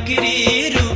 ফকিরি রু